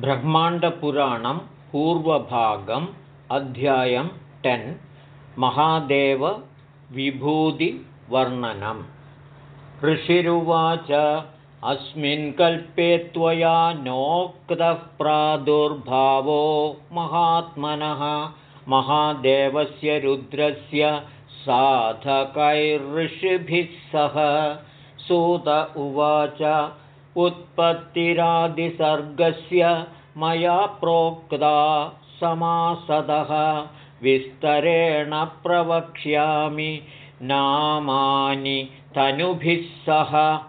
ब्रह्माण्डपुराणं पूर्वभागम् अध्यायं टेन् महादेवविभूतिवर्णनम्। ऋषिरुवाच अस्मिन् कल्पे त्वया नोक्तः प्रादुर्भावो महात्मनः। महादेवस्य रुद्रस्य साधकैर्ऋषिभिः सह। सूत उवाच उत्पत्तिरादिसर्गस्य मया प्रोक्ता समासदः। विस्तरेण प्रवक्ष्यामि नामानि तनुभिः सह।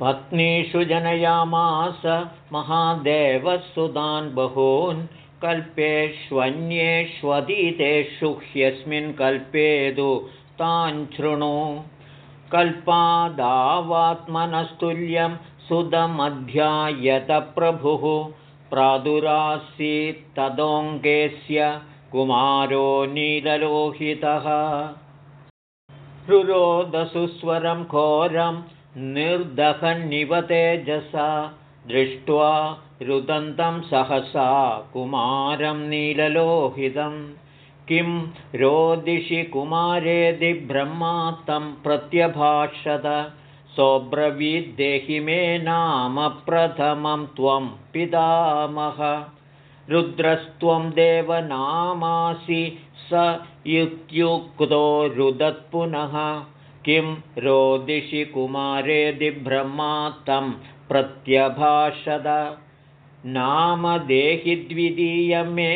पत्नीषु जनयामास महादेवसुतान् बहून् कल्पेष्वन्येष्वतीतेषु ह्यस्मिन् कल्पेदु तान् शृणु कल्पादावात्मनस्तुल्यं सुदमध्यायतप्रभुः प्रादुरासीत्तदोऽङ्गेस्य कुमारो नीललोहितः। रुरोदसुस्वरं घोरं निर्दहन्निवतेजसा दृष्ट्वा रुदन्तं सहसा कुमारं नीललोहितम् किं रोदिषि कुमारेदि ब्रह्मा तं प्रत्यभाषत। सोऽब्रवीद्देहि मे नाम प्रथमं त्वं पितामह। रुद्रस्त्वं देवनामासि स इत्युक्तो रुदत्पुनः किं रोदिषि कुमारेदि तं प्रत्यभाषद नाम देहि द्वितीयमे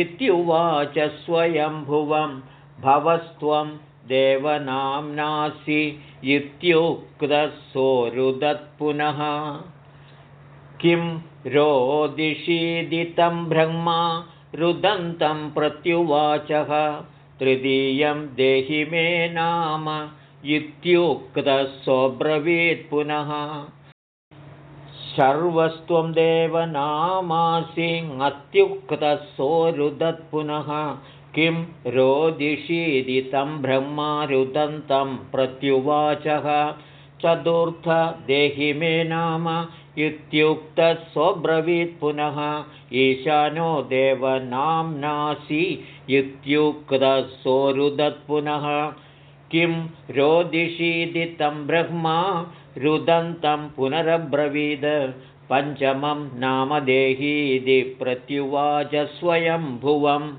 इत्युवाच स्वयंभुवं भवस्त्वं देवनाम्नासि इत्युक्तः सोरुदत्पुनः किं रोदिषीदितं ब्रह्मा रुदन्तं प्रत्युवाचः तृतीयं देहि मे नाम इत्युक्तः सोऽब्रवीत् पुनः सर्वस्त्वं देवनामासि अत्युक्तः सोरुदत्पुनः किं रोदिषीदि तं ब्रह्मारुदन्तं प्रत्युवाचः। चतुर्थ देहि मे नाम इत्युक्तः सोऽब्रवीत् पुनः। ईशानो देवनाम्नासि इत्युक्तः सोरुदत्पुनः किं रोदिषीदि तं ब्रह्मा रुदन्तं पुनरब्रवीद। पञ्चमं नामदेहीति प्रत्युवाच स्वयंभुवम्।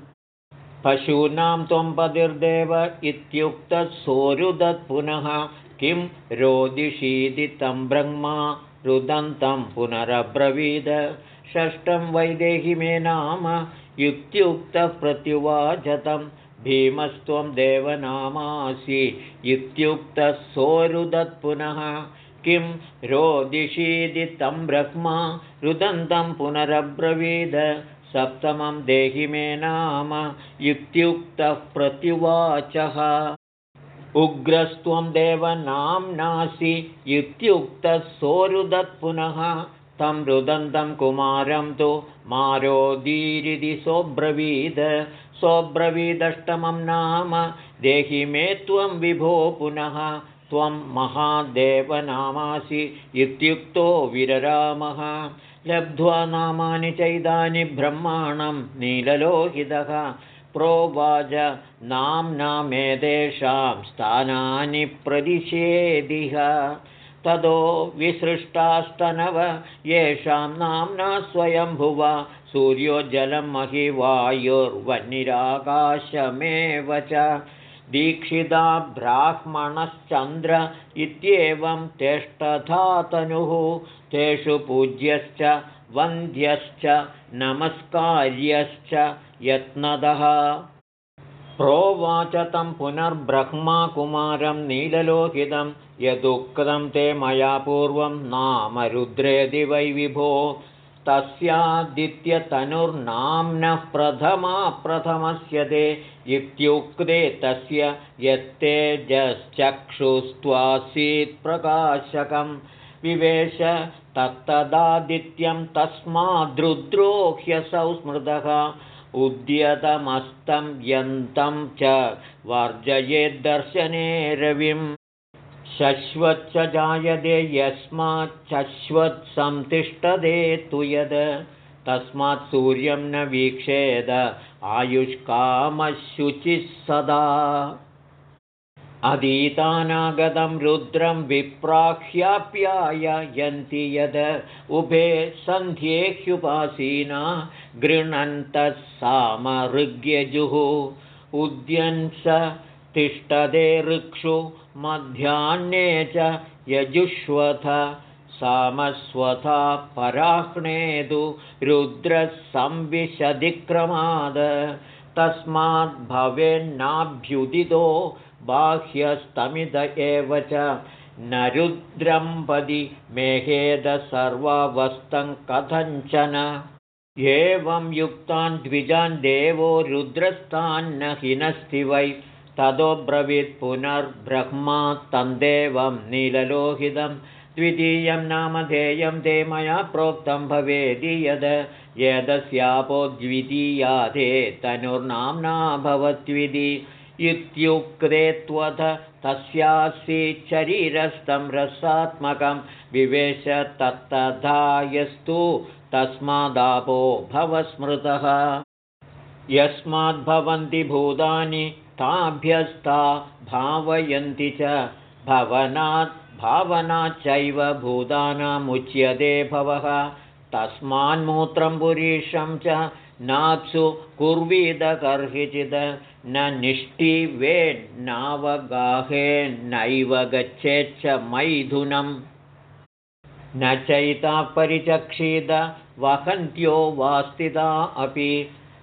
पशूनां त्वं पतिर्देव इत्युक्तः सोरुदत्पुनः किं रोदिषीदि तं ब्रह्मा रुदन्तं पुनरब्रवीद। षष्ठं वैदेहि मे नाम इत्युक्तः प्रत्युवाचतं भीमस्त्वं देवनामासि। इत्युक्तः सोरुदत्पुनः किं रोदिषीदि तं ब्रह्मा रुदन्तं पुनरब्रवीद। सप्तमं देहि मे नाम इत्युक्तः प्रत्युवाचः। उग्रस्त्वं देवनाम्नासि इत्युक्तः सोरुदत्पुनः तं रुदन्तं कुमारं तु मारोदीरिति सोऽब्रवीद। सोऽब्रवीदष्टमं नाम देहि मे त्वं विभो पुनः त्वं महादेवनामासि इत्युक्तो विररामः। लब्ध्वा नामानि चैदानि ब्रह्माणं नीललोहितः। प्रोवाच नाम्नामेतेषां स्थानानि प्रदिशेदिह ततो विसृष्टास्तनव येषां नाम्ना स्वयंभुव सूर्यो जलं महिवायुर्वह्निराकाशमेव च दीक्षिता ब्राह्मणश्चन्द्र इत्येवं तेष्टधातनुः तेषु पूज्यश्च वन्द्यश्च नमस्कार्यश्च यत्नदः। प्रोवाच तं पुनर्ब्रह्माकुमारं नीललोहितं यदुक्तं ते मया पूर्वं नाम रुद्रेदि वै विभो तस्यादित्यतनुर्नाम्नः प्रथमा प्रथमस्य ते इत्युक्ते तस्य यत्तेजश्चक्षुस्त्वासीत्प्रकाशकं विवेश तत्तदादित्यं तस्माद्रुद्रो ह्यसौ स्मृतः। उद्यतमस्तं यन्तं च वर्जयेद्दर्शने रविं शश्वच्च जायते यस्माच्छश्वत्संतिष्ठते तु यद्। तस्मात् सूर्यं न वीक्षेद। आयुष्कामशुचिः सदा। अधीतानागतं रुद्रं विप्राह्याप्याय यन्ति यद। उभे सन्ध्येह्युपासीना गृह्णन्तः सामऋग्यजुः उद्यंस तिष्ठते ऋक्षु मध्याह्ने च यजुष्वथ सामस्वथा पराह्णेदु रुद्रः संविशदिक्रमाद तस्माद्भवेन्नाभ्युदितो बाह्यस्तमिद एव च। न रुद्रम्पदि मेहेद सर्ववस्तं कथञ्चन। एवं युक्तान् द्विजान् देवो रुद्रस्तान्न हिनस्ति वै ततोब्रवीत् पुनर्ब्रह्मा तन्देवं नीललोहितं द्वितीयं नामधेयं ते मया प्रोक्तं भवेदि यद् यदस्यापो द्वितीया ते तनुर्नाम्ना भवत्विधि इत्युक्ते त्वथ तस्यासि शरीरस्थं रसात्मकं विवेश तत्तथा यस्तु तस्मादापो भवस्मृतः। यस्माद्भवन्ति भूतानि ताभ्यस्ता भावयन्ति च भवनात् भावनाच्चैव भूतानामुच्यते भवः। तस्मान्मूत्रं पुरीषं च नाप्सु कुर्वीदकर्हिचित् न निष्टिवेन्नावगाहेन्नैव गच्छेच्छ मैथुनं न चैता परिचक्षित वहन्त्यो वास्तिता अपि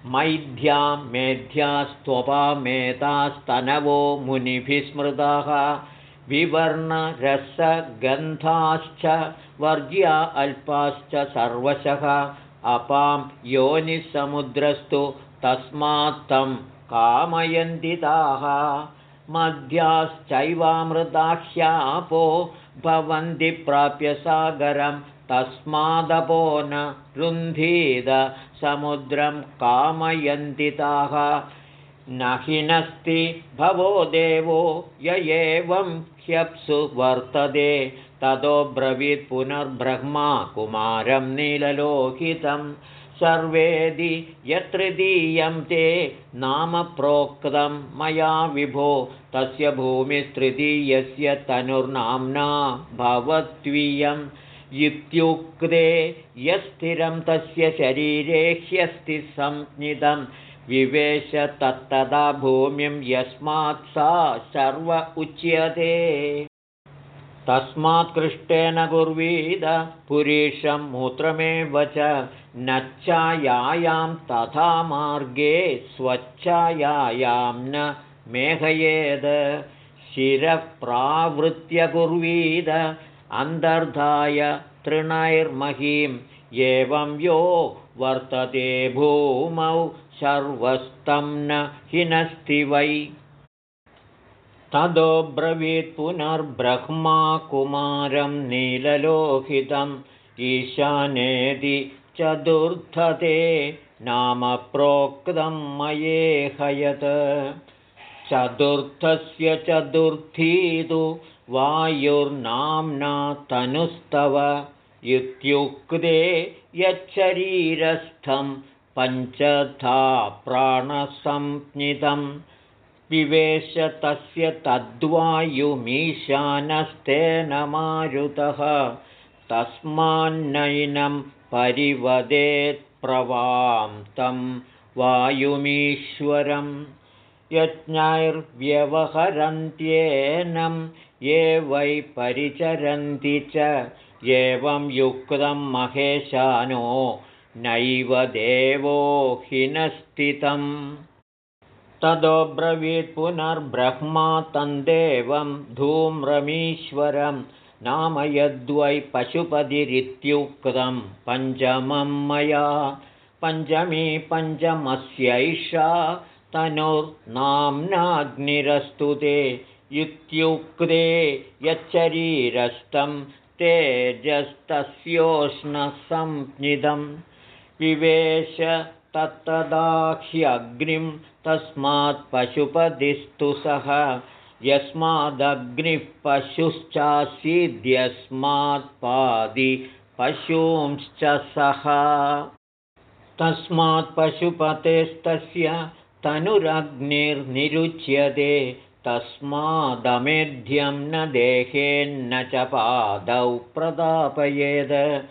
मैध्या मेध्यास्त्वपामेतास्तनवो मुनिभिः स्मृताः। विवर्णरसगन्धाश्च वर्ज्या अल्पाश्च सर्वशः। अपां योनिसमुद्रस्तु तस्मात्तं कामयन्तिताः मध्याश्चैवामृताह्यापो भवन्ति प्राप्य सागरं तस्मादपो न रुन्धीद समुद्रं कामयन्तिताः न हिनस्ति भवो देवो य एवं ह्यप्सु वर्तते। ततो ब्रवीत् पुनर्ब्रह्मा कुमारं नीललोहितं। सर्वेदि यत्तृतीयं ते नाम प्रोक्तं मया विभो। तस्य भूमिस्तृतीयस्य तनुर्नाम्ना भवत्वीयम् इत्युक्ते यस्थिरं तस्य शरीरे ह्यस्ति संज्ञितं विवेश तत्तदा भूमिं यस्मात् सा सर्व उच्यते। तस्मात् कृष्टेन कुर्वीद पुरीशं मूत्रमेव च नच्छायां तथा मार्गे स्वच्छायां न मेघयेद शिरप्रावृत्य कुर्वीद अन्तर्धाय तृणैर्महीं एवं यो वर्तते भूमौ सर्वस्तं न हिनस्ति वै। तदोब्रवीत् पुनर्ब्रह्मा कुमारं नीललोहितम् ईशानेदि चतुर्थते नाम प्रोक्तं मयेहयत् चतुर्थस्य चतुर्थी तु वायुर्नाम्ना तनुस्तव इत्युक्ते यच्छरीरस्थं पञ्चथा तस्य तद्वायुमीशानस्तेन मारुतः। तस्मान्नैनं परिवदेत्प्रवां तं वायुमीश्वरं यज्ञैर्व्यवहरन्त्येनं ये वै परिचरन्ति च। एवं युक्तं महेशानो नैव देवो हिनस्थितम् तदोब्रवीत् पुनर्ब्रह्मा तन्देवं धूम्रमीश्वरं नाम यद्वै पशुपतिरित्युक्तं। पञ्चमं मया पञ्चमी पञ्चमस्यैषा तनुर्नाम्नाग्निरस्तु ते इत्युक्ते यच्छरीरस्थं तेजस्तस्योष्णसंज्ञितं विवेश तस्मात् पशुपतिस्तु सः। यस्मादग्निः पशुश्चासीद्यस्मात्पादि पशूंश्च सः। तस्मात् पशुपतेस्तस्य तनुरग्निर्निरुच्यते तस्मादमेध्यं न देहेन्न च पादौ प्रदापयेद।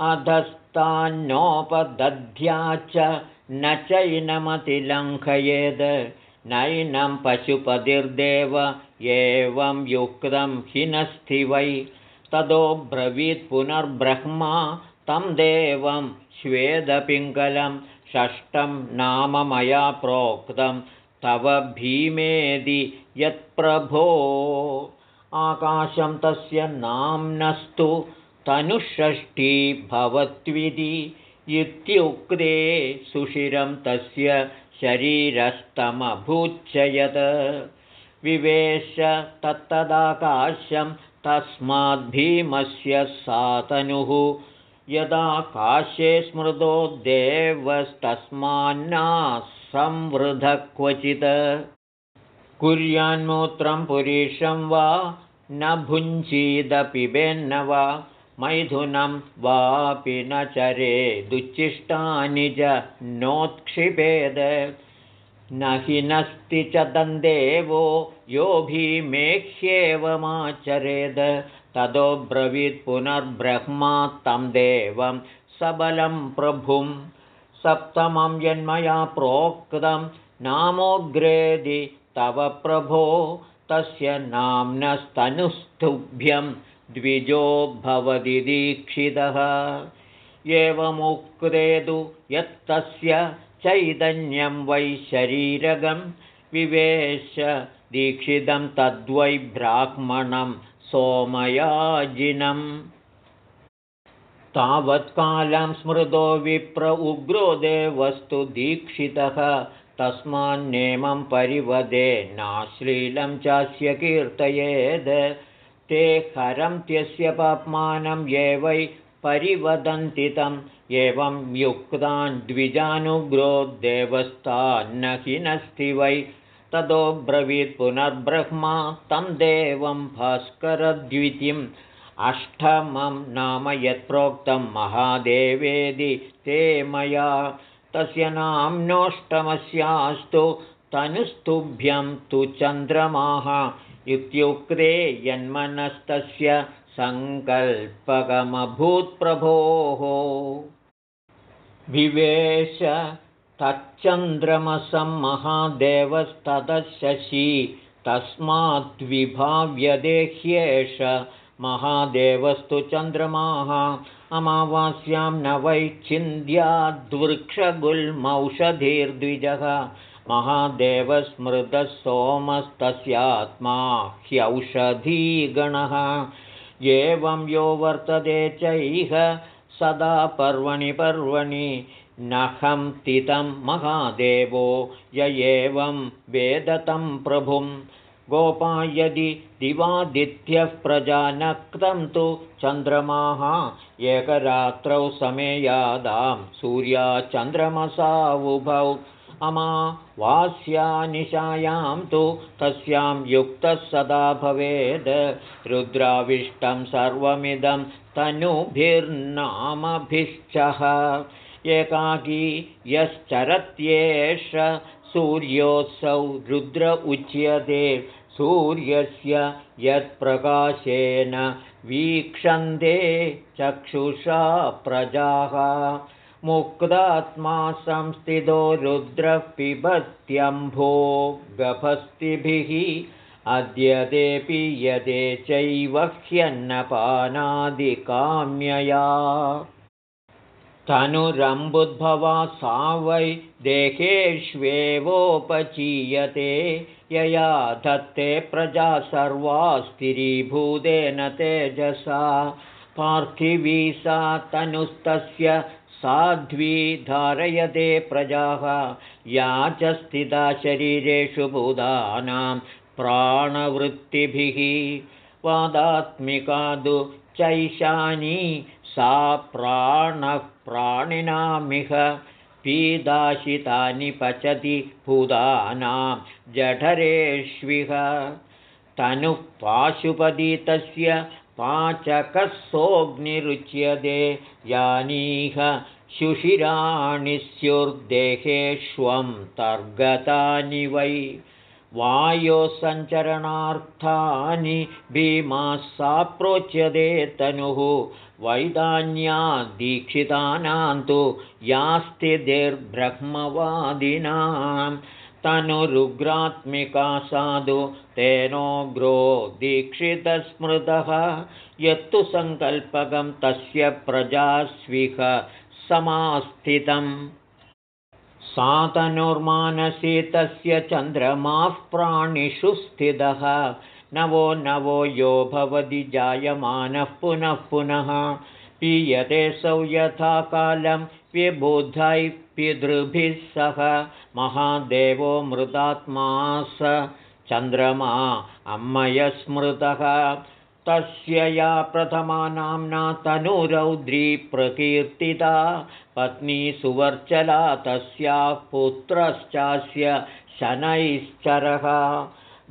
अधस्तान्नोपदध्या च न चैनमतिलङ्घयेद नैनं पशुपतिर्देव एवं युक्तं हिनस्थि वै। ततो ब्रवीत् पुनर्ब्रह्मा तं देवं श्वेदपिङ्गलं षष्ठं नाम मया प्रोक्तं तव भीमेदि यत्प्रभो। आकाशं तस्य नाम्नस्तु तनुषष्ठी भवत्विधि इत्युक्ते सुशिरं तस्य शरीरस्तमभूच्चयत्। विवेश तत्तदाकाशं तस्माद्भीमस्य सातनुः यदा काश्ये स्मृतो देवस्तस्मान्ना संवृध क्वचित् कुर्यान्मूत्रं पुरीशं वा न भुञ्जीदपिबेन्न वा मैथुनं वापि न चरेदुच्छिष्टानि च नोत्क्षिपेद न हि नस्ति च दन्देवो यो भीमेह्येवमाचरेद पुनर्ब्रह्मा तं देवं सबलं प्रभुं। सप्तमं यन्मया प्रोक्तं नामोऽग्रेदि तव प्रभो। तस्य नाम्नस्तनुस्तुभ्यं द्विजो भवति दीक्षितः। एवमुक्तेदु यत्तस्य चैतन्यं वै शरीरगं विवेश दीक्षितं तद्वै ब्राह्मणं सोमयाजिनम्। तावत्कालं स्मृतो विप्र उग्रो देवस्तु दीक्षितः तस्मान्नेमं परिवदे नाश्लीलं चास्य कीर्तयेद् ते हरन्त्यस्य पाप्मानं ये वै परिवदन्ति तम् एवं युक्तान् द्विजानुग्रो देवस्तान्न हिनस्ति वै। ततो ब्रवीत् पुनर्ब्रह्मा तं देवं भास्करद्वितीयम्। अष्टमं नाम यत्प्रोक्तं महादेवेदि ते मया। तस्य नाम्नोष्टमस्यास्तु तनुस्तुभ्यं तु चन्द्रमाः। इत्युक्ते यन्मनस्तस्य सङ्कल्पकमभूत्प्रभोः। विवेश तच्चन्द्रमसं महादेवस्ततशशी तस्माद्विभाव्यदेह्येष महादेवस्तु चन्द्रमाः। अमावास्यां न वैच्छिन्द्याद्वृक्षगुल्मौषधीर्द्विजः महादेवस्मृतः सोमस्तस्यात्मा ह्यौषधीगणः एवं यो वर्तते चैह सदा पर्वणि पर्वणि नखं तितं महादेवो य एवं वेदतं प्रभुं। गोपा यदि दिवादित्यः प्रजानक्तं तु चन्द्रमाः एकरात्रौ समेयादां। सूर्याचन्द्रमसावुभौ अमावास्यानिशायां तु तस्यां युक्तः सदा भवेद्। रुद्राविष्टं सर्वमिदं तनुभिर्नामभिश्चः। एकाकी यश्चरत्येष सूर्योऽसौ रुद्र उच्यते। सूर्यस्य यत्प्रकाशेन वीक्षन्ते चक्षुषा प्रजाः मुक्तात्मा संस्थितो रुद्रः पिबत्यम्भो गभस्तिभिः अद्यते पीयते चैव ह्यन्नपानादिकाम्यया। तनुरम्बुद्भवा सा वै देहेष्वेवोपचीयते यया धत्ते प्रजा सर्वा स्थिरीभूतेन तेजसा। पार्थिवी सा तनुस्तस्य साध्वी धारयते प्रजाः या च स्थिता शरीरेषु भूतानां प्राणवृत्तिभिः। वादात्मिकादु चैशानी सा प्राणः प्राणिनामिह। पीदाशितानि पचति भूतानां जठरेष्विह। तनुः पाशुपदी तस्य पाचकसोऽग्निरुच्यते यानीह शुशिराणि स्युर्देहेष्वं तर्गतानि वै। वायोसञ्चरणार्थानि भीमाः सा प्रोच्यते तनुः वैदान्यादीक्षितानां तु यास्तिर्ब्रह्मवादिनां तनुरुग्रात्मिका साधु तेनोग्रो दीक्षितस्मृतः। यत्तु सङ्कल्पकं तस्य प्रजास्विह समास्थितम्। सातनुर्मानसी तस्य चन्द्रमाः प्राणिषु स्थितः। नवो नवो यो भवति जायमानः पुनः पुनः। पीयते सौ यथा कालं पितृभिः सह महादेवो मृतात्मा स चन्द्रमा अम्मयस्मृतः। तस्य या प्रथमा नाम्ना तनुरौद्री प्रकीर्तिता पत्नी सुवर्चला तस्याः पुत्रश्चास्य शनैश्चरः।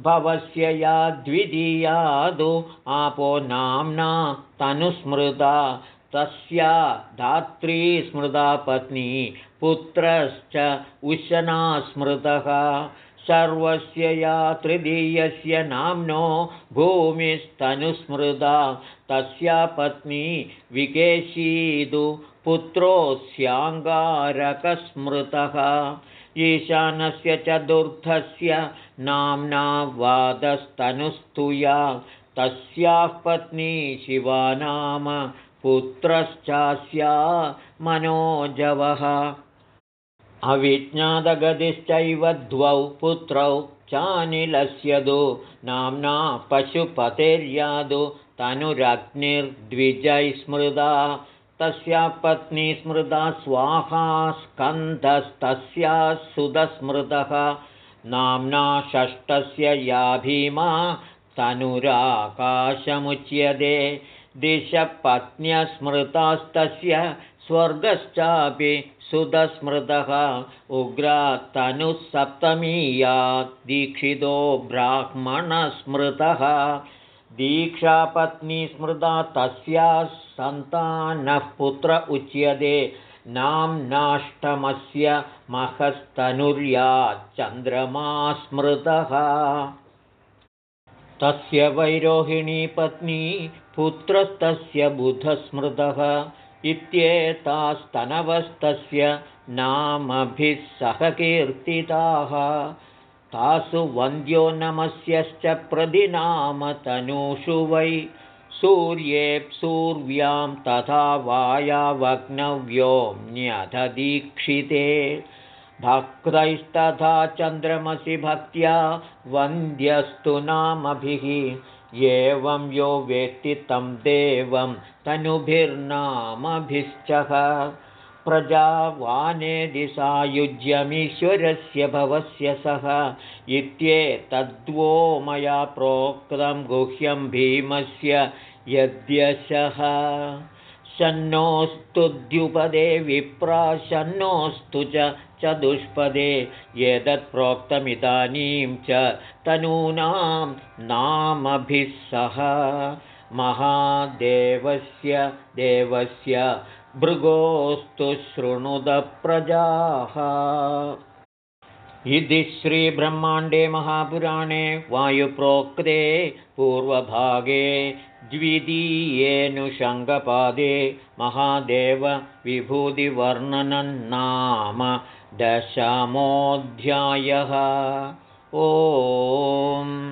भवस्य या द्वितीयादु आपो नाम्ना तनुस्मृता तस्या धात्री स्मृता पत्नी पुत्रश्च उशना स्मृतः। सर्वस्य या तृतीयस्य नाम्नो भूमिस्तनुस्मृता। तस्या पत्नी विकेशीदु पुत्रोऽस्याङ्गारकस्मृतः ईशानस्य चतुर्थस्य नाम्ना वादस्तनुस्तुया। तस्याः पत्नी शिवा नाम पुत्रश्चास्या मनोजवः। अविज्ञातगतिश्चैव द्वौ पुत्रौ चानिलस्य दु। नाम्ना पशुपतेर्यादु। तनुरग्निर्द्विजैस्मृदा तस्या पत्नी स्मृता स्वाहा स्कन्धस्तस्या सुधस्मृतः। नाम्ना षष्ठस्य या भीमा तनुराकाशमुच्यते दिशपत्न्यस्मृतास्तस्य स्वर्गश्चापि सुधस्मृतः उग्रा तनुः दीक्षितो ब्राह्मणस्मृतः दीक्षापत्नी स्मृता तस्याः सन्तानः पुत्र उच्यते नाम्नाष्टमस्य महस्तनुर्या चन्द्रमा स्मृतः तस्य वैरोहिणी पत्नी पुत्रस्तस्य बुधस्मृतः इत्येतास्तनवस्तस्य नामभिः सह कीर्तिताः तासु वन्द्यो नमस्यश्च प्रतिनामतनूषु वै। सूर्येऽप्सूर्व्यां तथा वायावग्नव्योम्न्यधदीक्षिते भक्तैस्तथा चन्द्रमसि भक्त्या वन्द्यस्तु नामभिः। एवं यो वेत्ति तं देवं तनुभिर्नामभिश्चः। प्रजावानेदि सायुज्यमीश्वरस्य भवस्य सः इत्येतद्वो मया प्रोक्तं गुह्यं भीमस्य यद्यशः शन्नोऽस्तु द्युपदे विप्राशन्नोऽस्तु च चतुष्पदे। एतत्प्रोक्तमिदानीं च तनूनां नामभिः सह महादेवस्य देवस्य भृगोस्तु शृणुदप्रजाः। इति श्रीब्रह्माण्डे महापुराणे वायुप्रोक्ते पूर्वभागे द्वितीयेऽनुषङ्गपादे महादेवविभूतिवर्णनं नाम दशमोऽध्यायः। ओम्